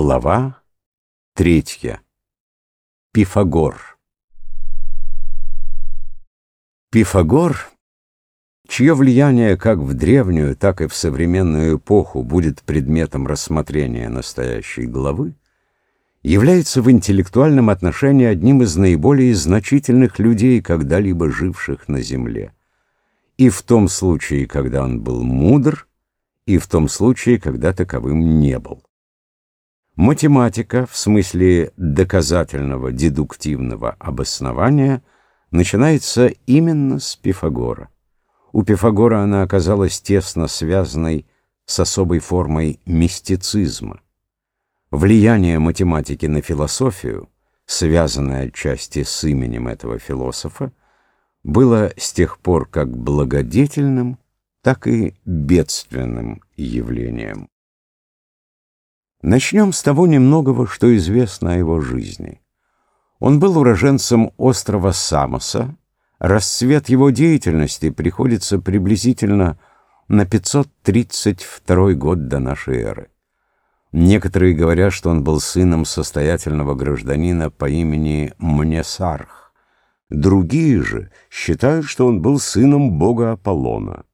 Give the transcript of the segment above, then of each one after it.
Глава третья. Пифагор. Пифагор, чье влияние как в древнюю, так и в современную эпоху будет предметом рассмотрения настоящей главы, является в интеллектуальном отношении одним из наиболее значительных людей, когда-либо живших на Земле. И в том случае, когда он был мудр, и в том случае, когда таковым не был. Математика в смысле доказательного дедуктивного обоснования начинается именно с Пифагора. У Пифагора она оказалась тесно связанной с особой формой мистицизма. Влияние математики на философию, связанное отчасти с именем этого философа, было с тех пор как благодетельным, так и бедственным явлением. Начнем с того немногого, что известно о его жизни. Он был уроженцем острова Самоса. Расцвет его деятельности приходится приблизительно на 532 год до нашей эры. Некоторые говорят, что он был сыном состоятельного гражданина по имени Мнесарх. Другие же считают, что он был сыном бога Аполлона.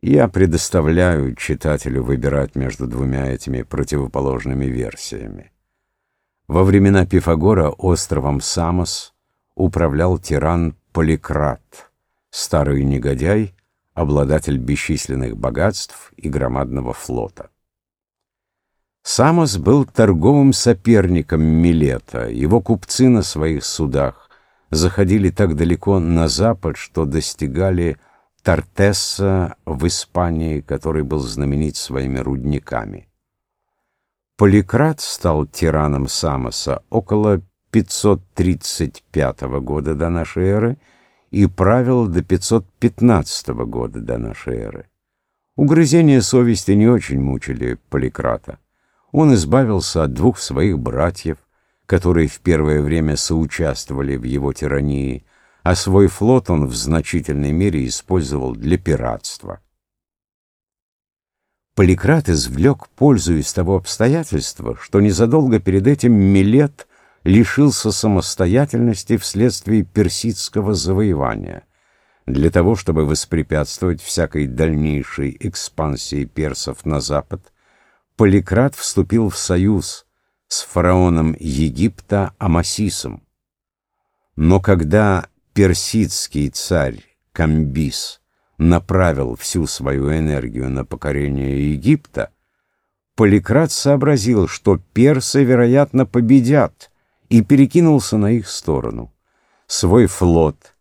Я предоставляю читателю выбирать между двумя этими противоположными версиями. Во времена Пифагора островом Самос управлял тиран Поликрат, старый негодяй, обладатель бесчисленных богатств и громадного флота. Самос был торговым соперником Милета, его купцы на своих судах заходили так далеко на запад, что достигали Тартесса в Испании, который был знаменит своими рудниками. Поликрат стал тираном Самоса около 535 года до нашей эры и правил до 515 года до нашей эры. Угрызения совести не очень мучили Поликрата. Он избавился от двух своих братьев, которые в первое время соучаствовали в его тирании, а свой флот он в значительной мере использовал для пиратства. Поликрат извлек пользу из того обстоятельства, что незадолго перед этим Милет лишился самостоятельности вследствие персидского завоевания. Для того, чтобы воспрепятствовать всякой дальнейшей экспансии персов на запад, Поликрат вступил в союз с фараоном Египта Амасисом. Но когда персидский царь Камбис направил всю свою энергию на покорение Египта, Поликрат сообразил, что персы, вероятно, победят, и перекинулся на их сторону. Свой флот,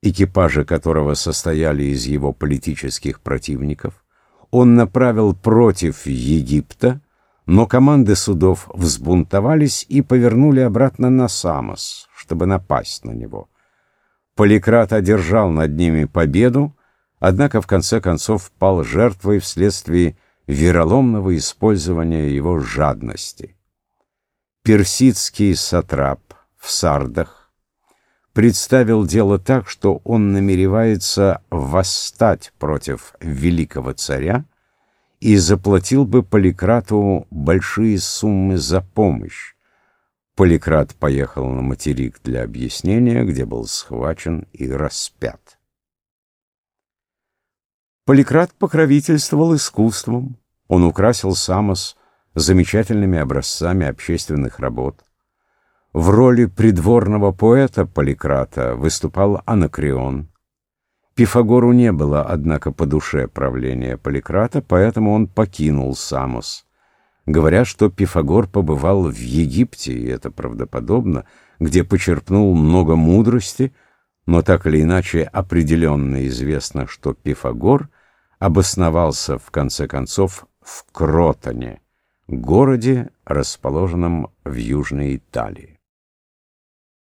экипажи которого состояли из его политических противников, он направил против Египта, но команды судов взбунтовались и повернули обратно на Самос, чтобы напасть на него. Поликрат одержал над ними победу, однако в конце концов пал жертвой вследствие вероломного использования его жадности. Персидский сатрап в Сардах представил дело так, что он намеревается восстать против великого царя и заплатил бы Поликрату большие суммы за помощь, Поликрат поехал на материк для объяснения, где был схвачен и распят. Поликрат покровительствовал искусством. Он украсил Самос замечательными образцами общественных работ. В роли придворного поэта Поликрата выступал Анакреон. Пифагору не было, однако, по душе правления Поликрата, поэтому он покинул Самос. Говорят, что Пифагор побывал в Египте, и это правдоподобно, где почерпнул много мудрости, но так или иначе определенно известно, что Пифагор обосновался в конце концов в Кротоне, городе, расположенном в Южной Италии.